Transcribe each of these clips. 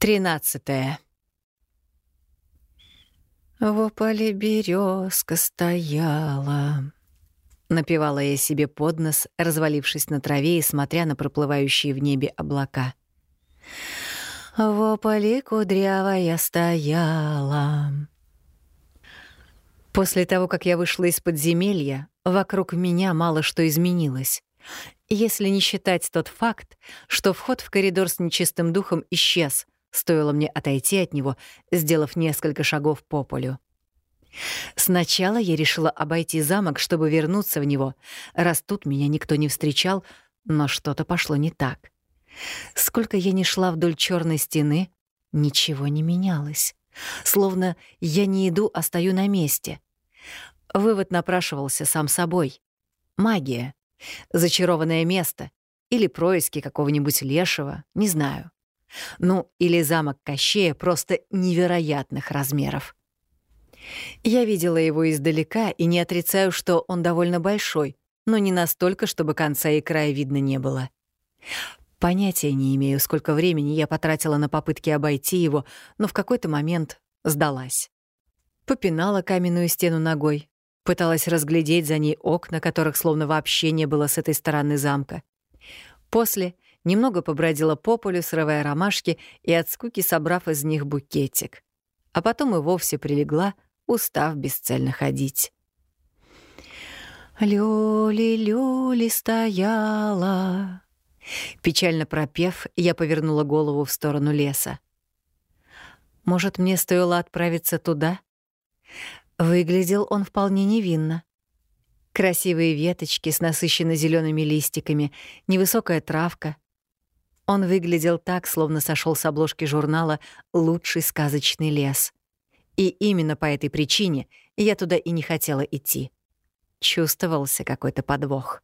Тринадцатое. В ополе березка стояла. Напевала я себе под нос, развалившись на траве и смотря на проплывающие в небе облака. В ополе кудрявая стояла. После того, как я вышла из подземелья, вокруг меня мало что изменилось. Если не считать тот факт, что вход в коридор с нечистым духом исчез, Стоило мне отойти от него, сделав несколько шагов по полю. Сначала я решила обойти замок, чтобы вернуться в него, раз тут меня никто не встречал, но что-то пошло не так. Сколько я ни шла вдоль черной стены, ничего не менялось. Словно я не иду, а стою на месте. Вывод напрашивался сам собой. Магия. Зачарованное место. Или происки какого-нибудь лешего, не знаю. Ну, или замок Кощея просто невероятных размеров. Я видела его издалека и не отрицаю, что он довольно большой, но не настолько, чтобы конца и края видно не было. Понятия не имею, сколько времени я потратила на попытки обойти его, но в какой-то момент сдалась. Попинала каменную стену ногой, пыталась разглядеть за ней окна, которых словно вообще не было с этой стороны замка. После немного побродила по полю, срывая ромашки и от скуки собрав из них букетик. А потом и вовсе прилегла, устав бесцельно ходить. «Люли-люли стояла». Печально пропев, я повернула голову в сторону леса. Может, мне стоило отправиться туда? Выглядел он вполне невинно. Красивые веточки с насыщенно зелеными листиками, невысокая травка, он выглядел так, словно сошел с обложки журнала «Лучший сказочный лес». И именно по этой причине я туда и не хотела идти. Чувствовался какой-то подвох.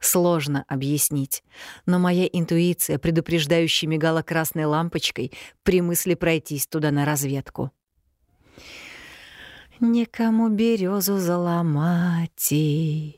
Сложно объяснить, но моя интуиция, предупреждающая мигала красной лампочкой при мысли пройтись туда на разведку. «Некому березу заломать и...» —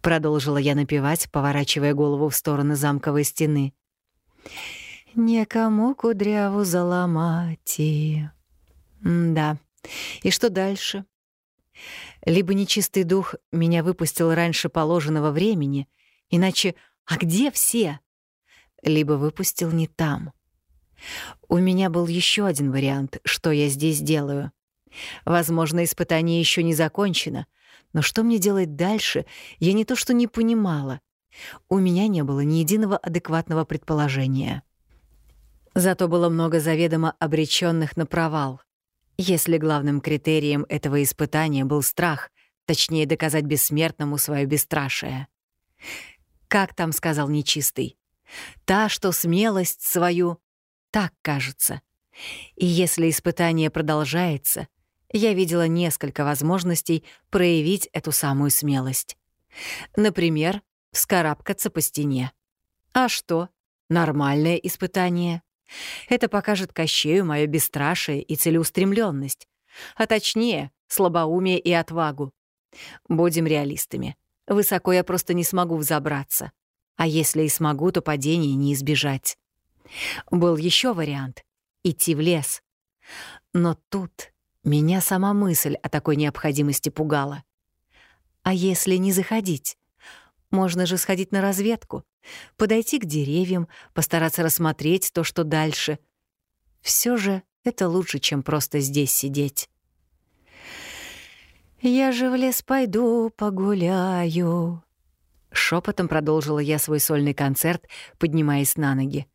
продолжила я напевать, поворачивая голову в сторону замковой стены. «Некому кудряву заломать и...» «Да. И что дальше?» Либо нечистый дух меня выпустил раньше положенного времени, иначе «а где все?» Либо выпустил не там. У меня был еще один вариант, что я здесь делаю. Возможно, испытание еще не закончено — но что мне делать дальше, я не то что не понимала. У меня не было ни единого адекватного предположения. Зато было много заведомо обреченных на провал. Если главным критерием этого испытания был страх, точнее доказать бессмертному свое бесстрашие. Как там сказал нечистый? Та, что смелость свою, так кажется. И если испытание продолжается, я видела несколько возможностей проявить эту самую смелость. Например, вскарабкаться по стене. А что? Нормальное испытание. Это покажет Кощею мое бесстрашие и целеустремленность, а точнее, слабоумие и отвагу. Будем реалистами. Высоко я просто не смогу взобраться. А если и смогу, то падения не избежать. Был еще вариант — идти в лес. Но тут меня сама мысль о такой необходимости пугала. А если не заходить? Можно же сходить на разведку, подойти к деревьям, постараться рассмотреть то, что дальше. Все же это лучше, чем просто здесь сидеть. «Я же в лес пойду погуляю», — шепотом продолжила я свой сольный концерт, поднимаясь на ноги.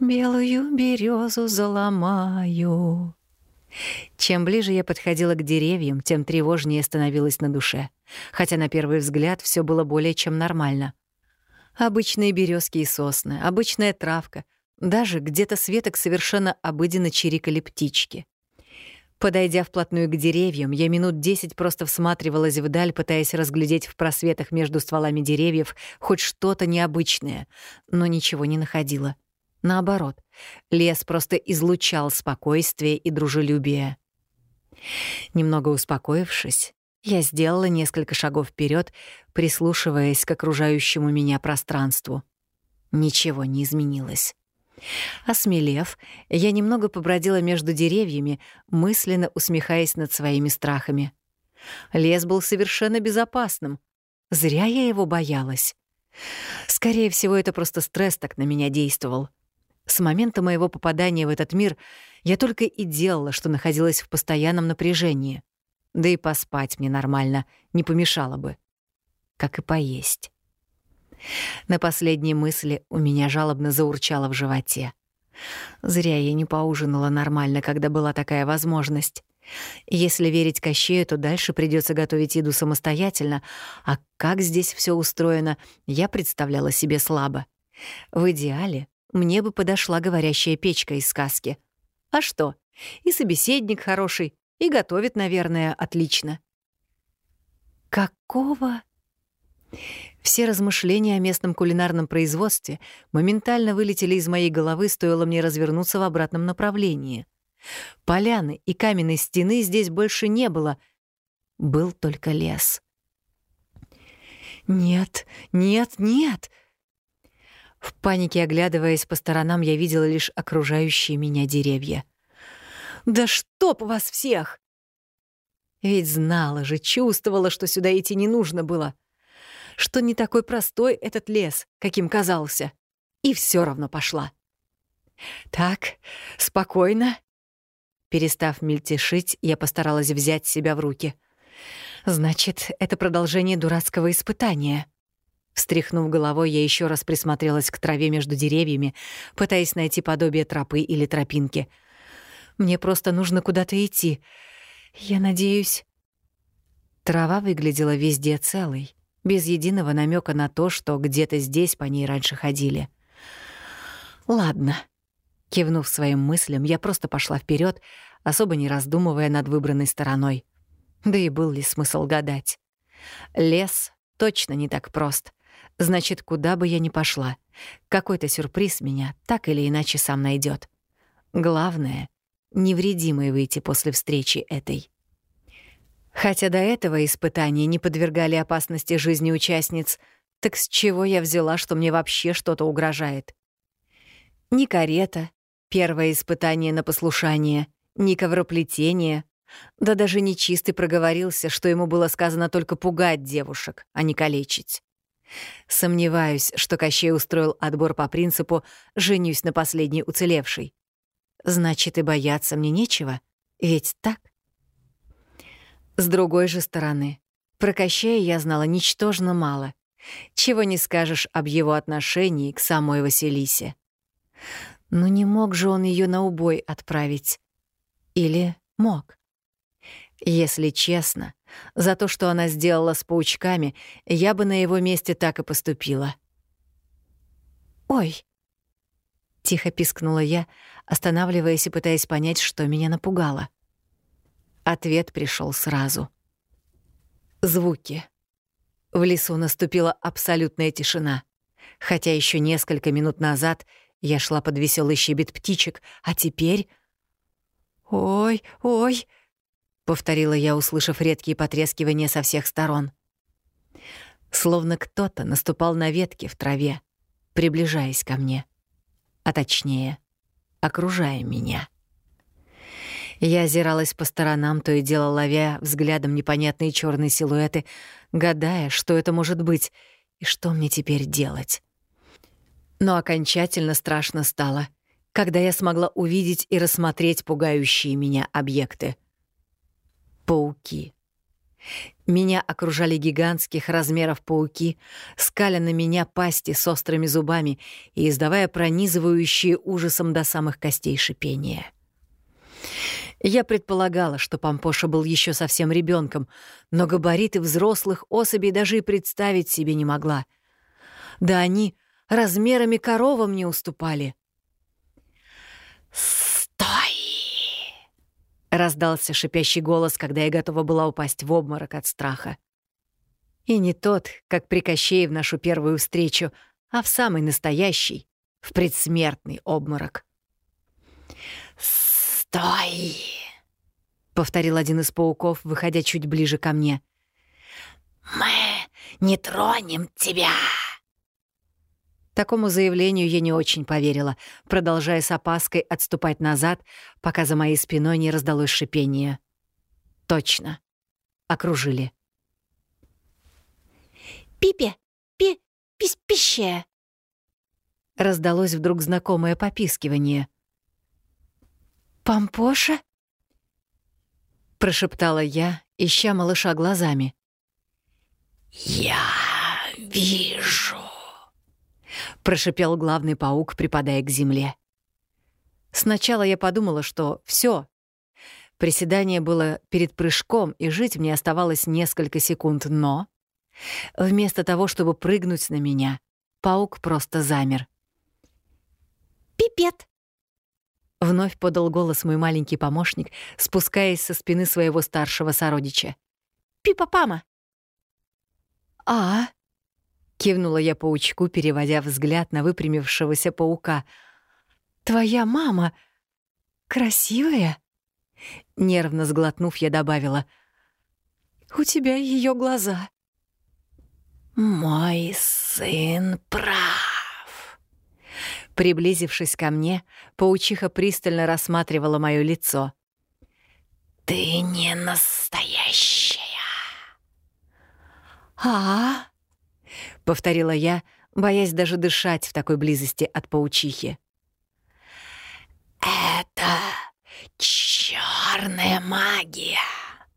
«Белую березу заломаю». Чем ближе я подходила к деревьям, тем тревожнее становилось на душе, хотя на первый взгляд все было более чем нормально. Обычные березки и сосны, обычная травка, даже где-то с веток совершенно обыденно чирикали птички. Подойдя вплотную к деревьям, я минут десять просто всматривалась вдаль, пытаясь разглядеть в просветах между стволами деревьев хоть что-то необычное, но ничего не находила. Наоборот, лес просто излучал спокойствие и дружелюбие. Немного успокоившись, я сделала несколько шагов вперед, прислушиваясь к окружающему меня пространству. Ничего не изменилось. Осмелев, я немного побродила между деревьями, мысленно усмехаясь над своими страхами. Лес был совершенно безопасным. Зря я его боялась. Скорее всего, это просто стресс так на меня действовал. С момента моего попадания в этот мир я только и делала, что находилась в постоянном напряжении. Да и поспать мне нормально не помешало бы. Как и поесть. На последней мысли у меня жалобно заурчало в животе. Зря я не поужинала нормально, когда была такая возможность. Если верить Кощею, то дальше придется готовить еду самостоятельно, а как здесь все устроено, я представляла себе слабо. В идеале мне бы подошла говорящая печка из сказки. А что? И собеседник хороший, и готовит, наверное, отлично. Какого все размышления о местном кулинарном производстве моментально вылетели из моей головы, стоило мне развернуться в обратном направлении. Поляны и каменной стены здесь больше не было. Был только лес. «Нет, нет, нет!» В панике оглядываясь по сторонам, я видела лишь окружающие меня деревья. «Да чтоб вас всех!» Ведь знала же, чувствовала, что сюда идти не нужно было что не такой простой этот лес, каким казался. И все равно пошла. «Так, спокойно». Перестав мельтешить, я постаралась взять себя в руки. «Значит, это продолжение дурацкого испытания». Встряхнув головой, я еще раз присмотрелась к траве между деревьями, пытаясь найти подобие тропы или тропинки. «Мне просто нужно куда-то идти. Я надеюсь...» Трава выглядела везде целой без единого намека на то, что где-то здесь по ней раньше ходили. «Ладно». Кивнув своим мыслям, я просто пошла вперед, особо не раздумывая над выбранной стороной. Да и был ли смысл гадать? Лес точно не так прост. Значит, куда бы я ни пошла, какой-то сюрприз меня так или иначе сам найдет. Главное — невредимой выйти после встречи этой. Хотя до этого испытания не подвергали опасности жизни участниц, так с чего я взяла, что мне вообще что-то угрожает? Ни карета, первое испытание на послушание, ни ковроплетение, да даже нечистый проговорился, что ему было сказано только пугать девушек, а не калечить. Сомневаюсь, что Кощей устроил отбор по принципу «женюсь на последней уцелевшей». Значит, и бояться мне нечего, ведь так? С другой же стороны, про Кощея я знала ничтожно мало. Чего не скажешь об его отношении к самой Василисе. Но не мог же он ее на убой отправить. Или мог? Если честно, за то, что она сделала с паучками, я бы на его месте так и поступила. «Ой!» — тихо пискнула я, останавливаясь и пытаясь понять, что меня напугало. — Ответ пришел сразу. Звуки. В лесу наступила абсолютная тишина. Хотя еще несколько минут назад я шла под веселый щебет птичек, а теперь... «Ой, ой!» — повторила я, услышав редкие потрескивания со всех сторон. Словно кто-то наступал на ветки в траве, приближаясь ко мне. А точнее, окружая меня. Я озиралась по сторонам, то и дело ловя взглядом непонятные черные силуэты, гадая, что это может быть и что мне теперь делать. Но окончательно страшно стало, когда я смогла увидеть и рассмотреть пугающие меня объекты. Пауки. Меня окружали гигантских размеров пауки, скаля на меня пасти с острыми зубами и издавая пронизывающие ужасом до самых костей шипения. Я предполагала, что Пампоша был еще совсем ребенком, но габариты взрослых особей даже и представить себе не могла. Да они размерами коровам не уступали. Раздался шипящий голос, когда я готова была упасть в обморок от страха. И не тот, как при Кощее в нашу первую встречу, а в самый настоящий, в предсмертный обморок. «Стой!» — повторил один из пауков, выходя чуть ближе ко мне. «Мы не тронем тебя!» Такому заявлению я не очень поверила, продолжая с опаской отступать назад, пока за моей спиной не раздалось шипение. Точно. Окружили. «Пипе! Пи... пис пище!» Раздалось вдруг знакомое попискивание. «Пампоша?» Прошептала я, ища малыша глазами. «Я вижу!» Прошипел главный паук, припадая к земле. Сначала я подумала, что все. Приседание было перед прыжком, и жить мне оставалось несколько секунд, но... Вместо того, чтобы прыгнуть на меня, паук просто замер. «Пипет!» Вновь подал голос мой маленький помощник, спускаясь со спины своего старшего сородича. «Пипа-пама!» «А?» — кивнула я паучку, переводя взгляд на выпрямившегося паука. «Твоя мама красивая?» Нервно сглотнув, я добавила. «У тебя ее глаза». «Мой сын прав». Приблизившись ко мне, паучиха пристально рассматривала моё лицо. «Ты не настоящая!» «А?» — повторила я, боясь даже дышать в такой близости от паучихи. «Это черная магия»,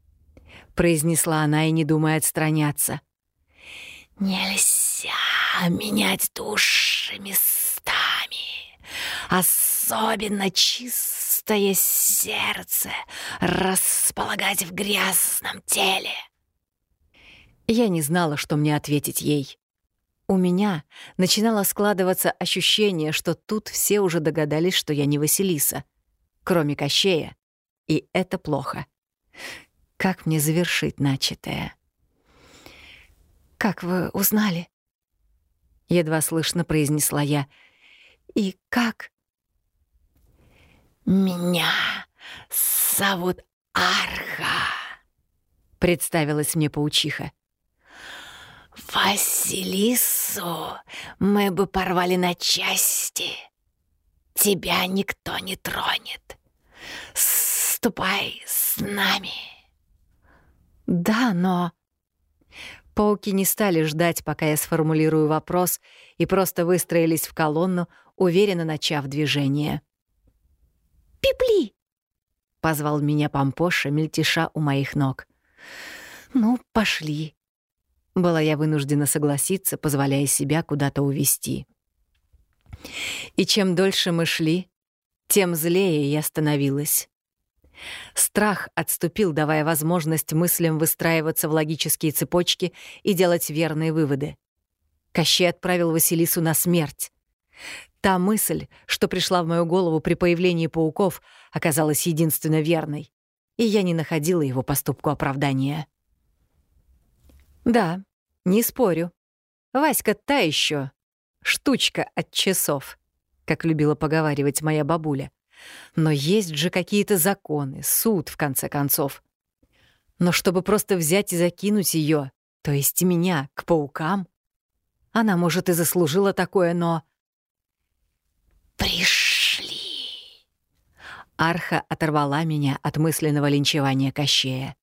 — произнесла она и не думая отстраняться. «Нельзя менять души местами, особенно чистое сердце располагать в грязном теле». Я не знала, что мне ответить ей. У меня начинало складываться ощущение, что тут все уже догадались, что я не Василиса, кроме Кощея, и это плохо. Как мне завершить начатое? «Как вы узнали?» Едва слышно произнесла я. «И как?» «Меня зовут Арха», — представилась мне паучиха. «Василису мы бы порвали на части. Тебя никто не тронет. Ступай с нами». «Да, но...» Пауки не стали ждать, пока я сформулирую вопрос, и просто выстроились в колонну, уверенно начав движение. «Пипли!» — позвал меня Пампоша, мельтеша у моих ног. «Ну, пошли», была я вынуждена согласиться, позволяя себя куда-то увести. И чем дольше мы шли, тем злее я становилась. Страх отступил, давая возможность мыслям выстраиваться в логические цепочки и делать верные выводы. Кощей отправил Василису на смерть. Та мысль, что пришла в мою голову при появлении пауков, оказалась единственно верной, и я не находила его поступку оправдания. Да, не спорю. Васька та еще штучка от часов, как любила поговаривать моя бабуля. Но есть же какие-то законы, суд, в конце концов. Но чтобы просто взять и закинуть ее, то есть меня, к паукам, она, может, и заслужила такое, но... «Пришли!» Арха оторвала меня от мысленного линчевания Кощея.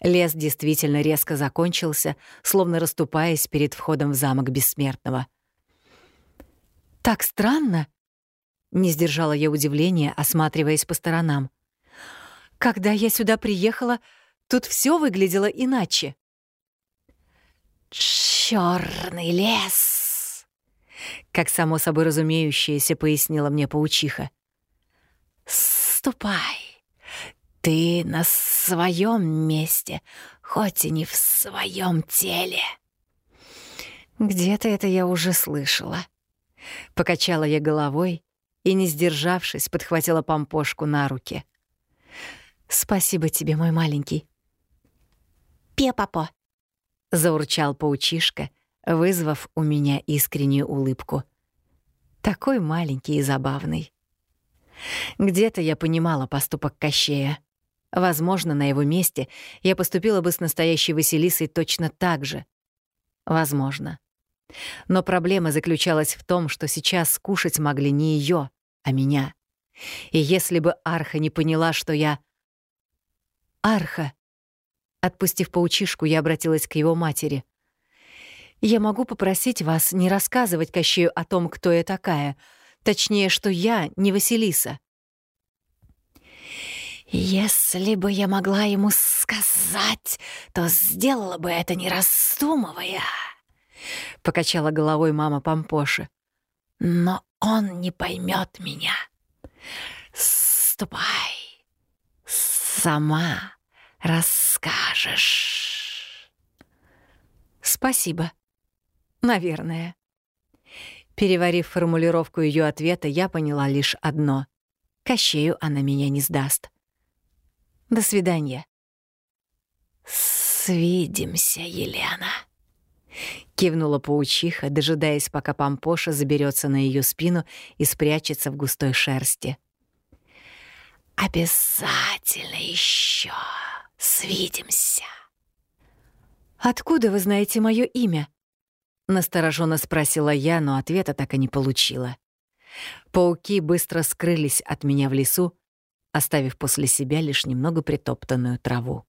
Лес действительно резко закончился, словно расступаясь перед входом в замок Бессмертного. «Так странно!» — не сдержала я удивления, осматриваясь по сторонам. «Когда я сюда приехала, тут все выглядело иначе». «Чёрный лес!» — как само собой разумеющееся пояснила мне паучиха. «Ступай!» Ты на своем месте, хоть и не в своем теле. Где-то это я уже слышала. Покачала я головой и, не сдержавшись, подхватила помпошку на руки. «Спасибо тебе, мой маленький». «Пепапо», — заурчал паучишка, вызвав у меня искреннюю улыбку. Такой маленький и забавный. Где-то я понимала поступок Кощея. Возможно, на его месте я поступила бы с настоящей Василисой точно так же. Возможно. Но проблема заключалась в том, что сейчас скушать могли не ее, а меня. И если бы Арха не поняла, что я... «Арха!» Отпустив паучишку, я обратилась к его матери. «Я могу попросить вас не рассказывать Кощею о том, кто я такая. Точнее, что я не Василиса». «Если бы я могла ему сказать, то сделала бы это, не раздумывая», — покачала головой мама Помпоши. «Но он не поймет меня. Ступай, сама расскажешь». «Спасибо. Наверное». Переварив формулировку ее ответа, я поняла лишь одно — Кощею она меня не сдаст. До свидания. «Свидимся, Елена», — кивнула паучиха, дожидаясь, пока Пампоша заберется на ее спину и спрячется в густой шерсти. «Обязательно еще свидимся». «Откуда вы знаете мое имя?» — настороженно спросила я, но ответа так и не получила. Пауки быстро скрылись от меня в лесу, оставив после себя лишь немного притоптанную траву.